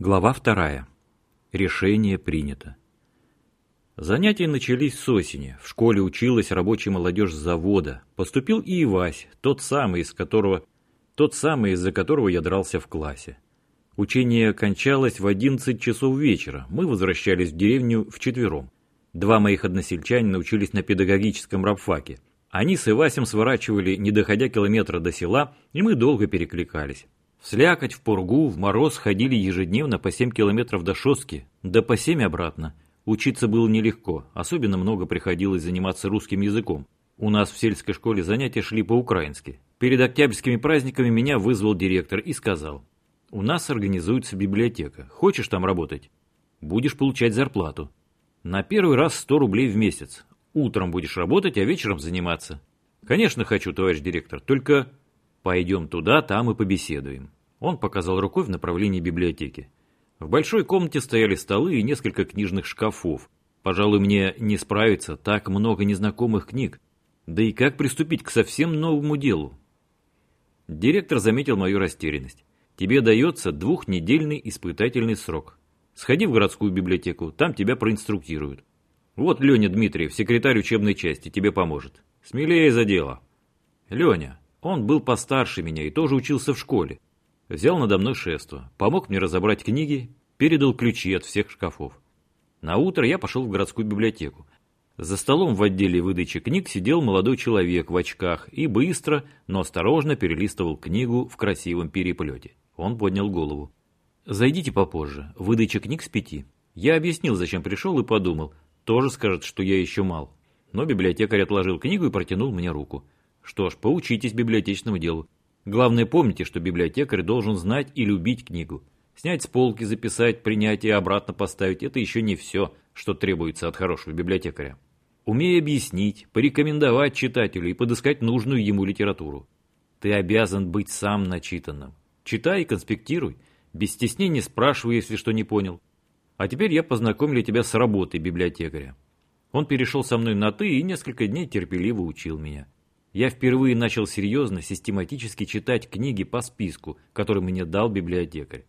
Глава вторая. Решение принято. Занятия начались с осени. В школе училась рабочая молодежь с завода. Поступил и Ивась, тот самый, из которого, тот самый, из-за которого я дрался в классе. Учение кончалось в 11 часов вечера. Мы возвращались в деревню вчетвером. Два моих односельчанина учились на педагогическом рабфаке. Они с Ивасем сворачивали, не доходя километра до села, и мы долго перекликались. В слякоть, в пургу, в мороз ходили ежедневно по 7 километров до Шостки, да по 7 обратно. Учиться было нелегко, особенно много приходилось заниматься русским языком. У нас в сельской школе занятия шли по-украински. Перед октябрьскими праздниками меня вызвал директор и сказал, «У нас организуется библиотека. Хочешь там работать? Будешь получать зарплату. На первый раз 100 рублей в месяц. Утром будешь работать, а вечером заниматься. Конечно, хочу, товарищ директор, только Пойдем туда, там и побеседуем. Он показал рукой в направлении библиотеки. В большой комнате стояли столы и несколько книжных шкафов. Пожалуй, мне не справиться, так много незнакомых книг. Да и как приступить к совсем новому делу? Директор заметил мою растерянность. Тебе дается двухнедельный испытательный срок. Сходи в городскую библиотеку, там тебя проинструктируют. Вот Леня Дмитриев, секретарь учебной части, тебе поможет. Смелее за дело. Леня, он был постарше меня и тоже учился в школе. Взял надо мной шество, помог мне разобрать книги, передал ключи от всех шкафов. На утро я пошел в городскую библиотеку. За столом в отделе выдачи книг сидел молодой человек в очках и быстро, но осторожно перелистывал книгу в красивом переплете. Он поднял голову. «Зайдите попозже. Выдача книг с пяти». Я объяснил, зачем пришел, и подумал. Тоже скажет, что я еще мал. Но библиотекарь отложил книгу и протянул мне руку. Что ж, поучитесь библиотечному делу. Главное помните, что библиотекарь должен знать и любить книгу. Снять с полки, записать, принять и обратно поставить – это еще не все, что требуется от хорошего библиотекаря. Умей объяснить, порекомендовать читателю и подыскать нужную ему литературу. Ты обязан быть сам начитанным. Читай и конспектируй, без стеснения спрашивай, если что не понял. А теперь я познакомлю тебя с работой библиотекаря. Он перешел со мной на «ты» и несколько дней терпеливо учил меня. Я впервые начал серьезно, систематически читать книги по списку, который мне дал библиотекарь.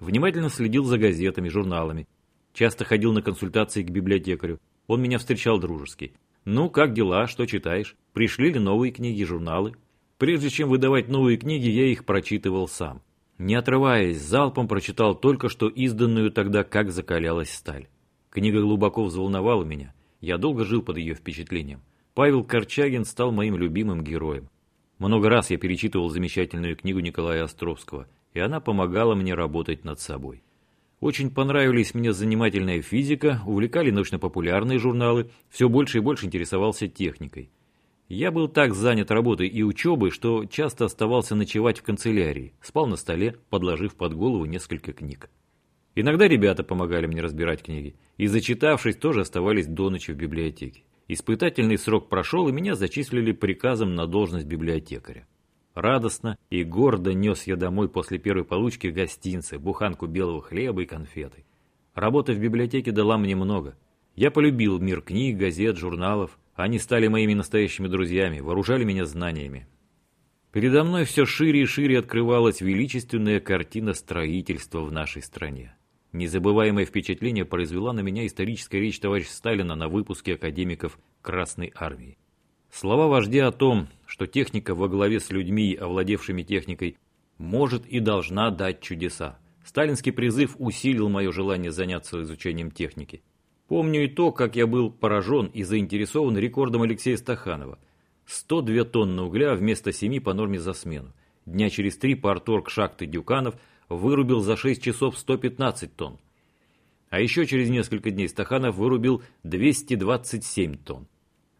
Внимательно следил за газетами, журналами. Часто ходил на консультации к библиотекарю. Он меня встречал дружески. «Ну, как дела? Что читаешь? Пришли ли новые книги, журналы?» Прежде чем выдавать новые книги, я их прочитывал сам. Не отрываясь, залпом прочитал только что изданную тогда «Как закалялась сталь». Книга глубоко взволновала меня. Я долго жил под ее впечатлением. Павел Корчагин стал моим любимым героем. Много раз я перечитывал замечательную книгу Николая Островского, и она помогала мне работать над собой. Очень понравились мне занимательная физика, увлекали научно-популярные журналы, все больше и больше интересовался техникой. Я был так занят работой и учебой, что часто оставался ночевать в канцелярии, спал на столе, подложив под голову несколько книг. Иногда ребята помогали мне разбирать книги, и зачитавшись, тоже оставались до ночи в библиотеке. Испытательный срок прошел, и меня зачислили приказом на должность библиотекаря. Радостно и гордо нес я домой после первой получки гостинцы, буханку белого хлеба и конфеты. Работа в библиотеке дала мне много. Я полюбил мир книг, газет, журналов. Они стали моими настоящими друзьями, вооружали меня знаниями. Передо мной все шире и шире открывалась величественная картина строительства в нашей стране. Незабываемое впечатление произвела на меня историческая речь товарища Сталина на выпуске академиков Красной Армии. Слова вождя о том, что техника во главе с людьми, овладевшими техникой, может и должна дать чудеса. Сталинский призыв усилил мое желание заняться изучением техники. Помню и то, как я был поражен и заинтересован рекордом Алексея Стаханова. 102 тонны угля вместо 7 по норме за смену. Дня через три парторг шахты Дюканов – вырубил за 6 часов 115 тонн. А еще через несколько дней Стаханов вырубил 227 тонн.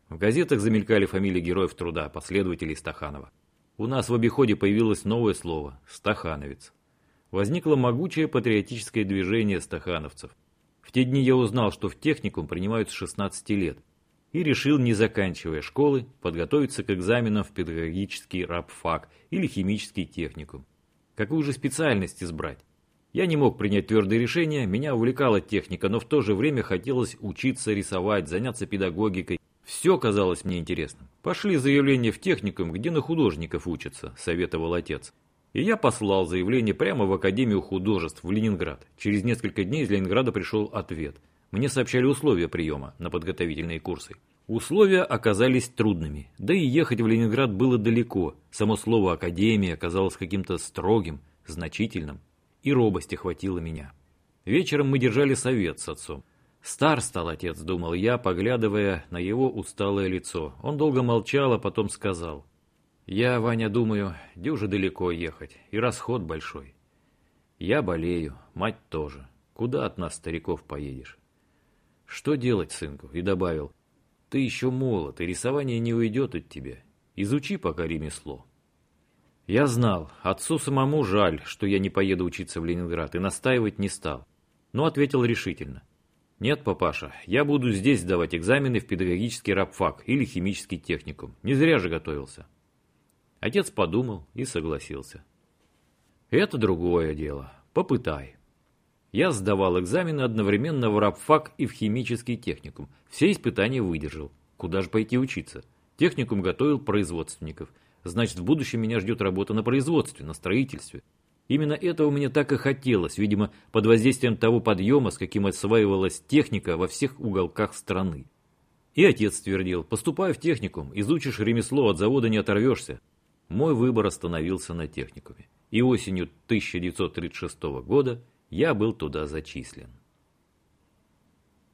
В газетах замелькали фамилии героев труда, последователей Стаханова. У нас в обиходе появилось новое слово – «стахановец». Возникло могучее патриотическое движение стахановцев. В те дни я узнал, что в техникум принимают с 16 лет, и решил, не заканчивая школы, подготовиться к экзаменам в педагогический рабфак или химический техникум. Какую же специальность избрать? Я не мог принять твердое решение, меня увлекала техника, но в то же время хотелось учиться рисовать, заняться педагогикой. Все казалось мне интересным. Пошли заявления в техникум, где на художников учатся, советовал отец. И я послал заявление прямо в Академию художеств в Ленинград. Через несколько дней из Ленинграда пришел ответ. Мне сообщали условия приема на подготовительные курсы. Условия оказались трудными, да и ехать в Ленинград было далеко. Само слово «академия» оказалось каким-то строгим, значительным, и робости хватило меня. Вечером мы держали совет с отцом. Стар стал отец, думал я, поглядывая на его усталое лицо. Он долго молчал, а потом сказал. Я, Ваня, думаю, дюже далеко ехать, и расход большой. Я болею, мать тоже. Куда от нас, стариков, поедешь? Что делать, сынку? И добавил. Ты еще молод, и рисование не уйдет от тебя. Изучи пока ремесло. Я знал, отцу самому жаль, что я не поеду учиться в Ленинград, и настаивать не стал. Но ответил решительно. «Нет, папаша, я буду здесь сдавать экзамены в педагогический рабфак или химический техникум. Не зря же готовился». Отец подумал и согласился. «Это другое дело. Попытай». Я сдавал экзамены одновременно в рабфак и в химический техникум. Все испытания выдержал. Куда же пойти учиться? Техникум готовил производственников. Значит, в будущем меня ждет работа на производстве, на строительстве. Именно этого мне так и хотелось, видимо, под воздействием того подъема, с каким осваивалась техника во всех уголках страны. И отец твердил, поступай в техникум, изучишь ремесло, от завода не оторвешься. Мой выбор остановился на техникуме. И осенью 1936 года я был туда зачислен.